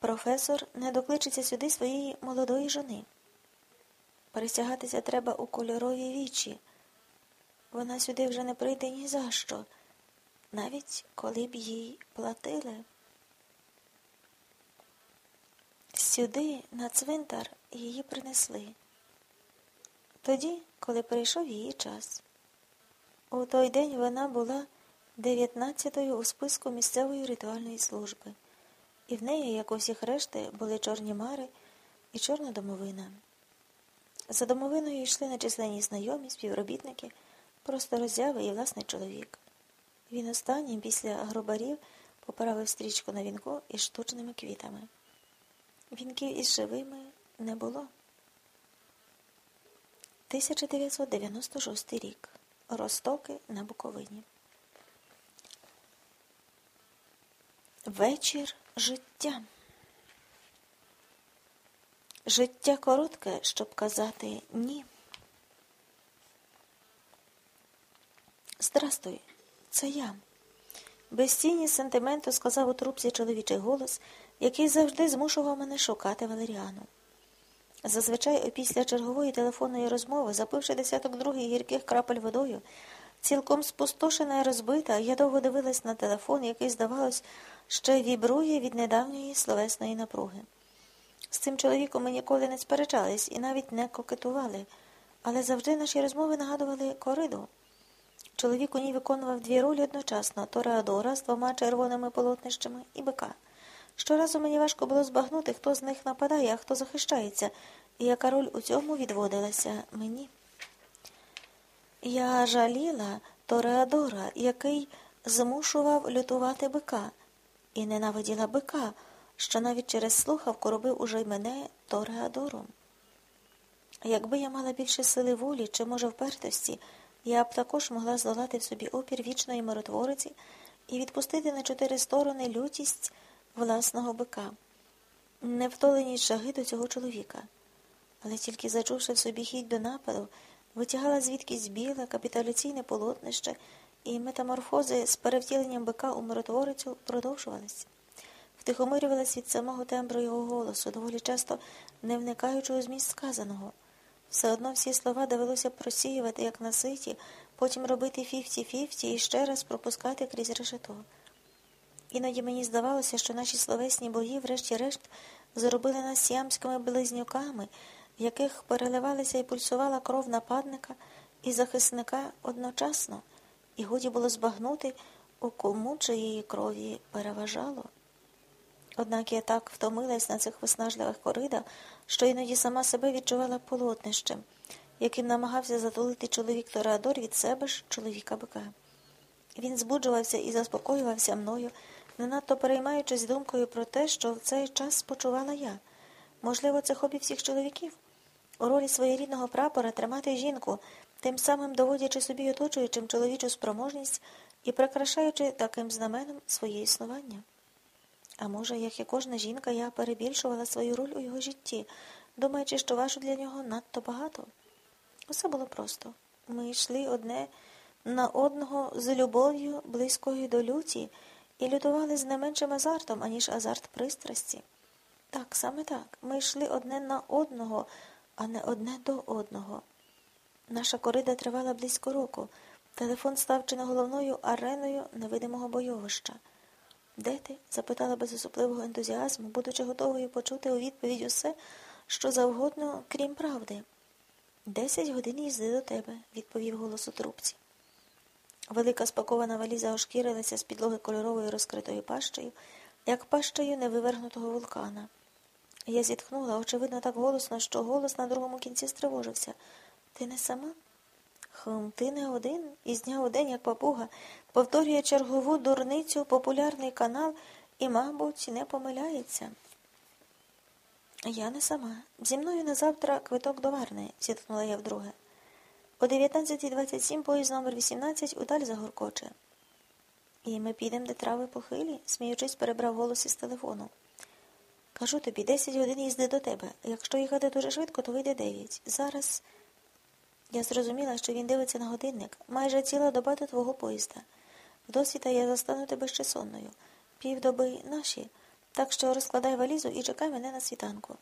професор не докличеться сюди своєї молодої жони. Пересягатися треба у кольоровій вічі. Вона сюди вже не прийде ні за що, навіть коли б їй платили. Сюди, на цвинтар, її принесли. Тоді, коли прийшов її час. У той день вона була дев'ятнадцятою у списку місцевої ритуальної служби, і в неї, як у всіх решти, були чорні мари і чорна домовина. За домовиною йшли нечисленні знайомі, співробітники, просто роззяви і власний чоловік. Він останнім після гробарів поправив стрічку на вінку із штучними квітами. Вінків із живими не було. 1996 рік. Ростоки на Буковині. Вечір життя. Життя коротке, щоб казати ні. Здрастуй, це я. Без тіні сентименту сказав у трубці чоловічий голос, який завжди змушував мене шукати Валеріану. Зазвичай опісля чергової телефонної розмови, запивши десяток других гірких крапель водою, цілком спустошена і розбита, я довго дивилась на телефон, який, здавалось, ще вібрує від недавньої словесної напруги. З цим чоловіком ми ніколи не сперечались і навіть не кокетували, але завжди наші розмови нагадували кориду. Чоловік у ній виконував дві ролі одночасно Тореадора з двома червоними полотнищами і бика. Щоразу мені важко було збагнути, хто з них нападає, а хто захищається, і яка роль у цьому відводилася мені. Я жаліла Тореадора, який змушував лютувати бика, і ненавиділа бика, що навіть через слухавку робив уже й мене Тореадором. Якби я мала більше сили волі чи, може, впертості, я б також могла здолати в собі опір вічної миротвориці і відпустити на чотири сторони лютість власного бика, невтоленість жаги до цього чоловіка. Але тільки зачувши в собі хідь до нападу, витягала звідкись біле капіталяційне полотнище, і метаморфози з перевтіленням бика у миротворицю продовжувалися. Втихомирювалась від самого тембру його голосу, доволі часто не вникаючи у зміст сказаного. Все одно всі слова довелося просіювати, як на ситі, потім робити fifty-fifty і ще раз пропускати крізь решето. Іноді мені здавалося, що наші словесні бої, врешті-решт, зробили нас сіамськими близнюками, в яких переливалася і пульсувала кров нападника і захисника одночасно, і годі було збагнути, у кому чиєї крові переважало. Однак я так втомилась на цих виснажливих коридах, що іноді сама себе відчувала полотнищем, яким намагався затулити чоловік Тореадор від себе ж чоловіка бика. Він збуджувався і заспокоювався мною не надто переймаючись думкою про те, що в цей час почувала я. Можливо, це хобі всіх чоловіків. У ролі своєрідного прапора тримати жінку, тим самим доводячи собі оточуючим чоловічу спроможність і прикрашаючи таким знаменом своє існування. А може, як і кожна жінка, я перебільшувала свою роль у його житті, думаючи, що важу для нього надто багато. Усе було просто. Ми йшли одне на одного з любов'ю, близькою до люті і лютували з не меншим азартом, аніж азарт пристрасті. Так, саме так. Ми йшли одне на одного, а не одне до одного. Наша корида тривала близько року. Телефон став чи не головною ареною невидимого бойовища. Де ти? запитала без особливого ентузіазму, будучи готовою почути у відповідь усе, що завгодно, крім правди. Десять годин їзди до тебе, відповів голос у трубці. Велика спакована валіза ошкірилася з підлоги кольоровою розкритою пащею, як пащею невивергнутого вулкана. Я зітхнула, очевидно, так голосно, що голос на другому кінці стривожився. Ти не сама? Хм, ти не один, із дня у день, як папуга, повторює чергову дурницю популярний канал і, мабуть, не помиляється. Я не сама. Зі мною на завтра квиток до Варни, зітхнула я вдруге. О 19.27 поїзд номер 18 удаль загоркоче. І ми підемо, де трави похилі, сміючись, перебрав голос із телефону. Кажу тобі, 10 годин їзди до тебе. Якщо їхати дуже швидко, то вийде 9. Зараз я зрозуміла, що він дивиться на годинник. Майже ціла доба до твого поїзда. Вдосвіта я застану тебе ще сонною. Півдоби наші. Так що розкладай валізу і чекай мене на світанку.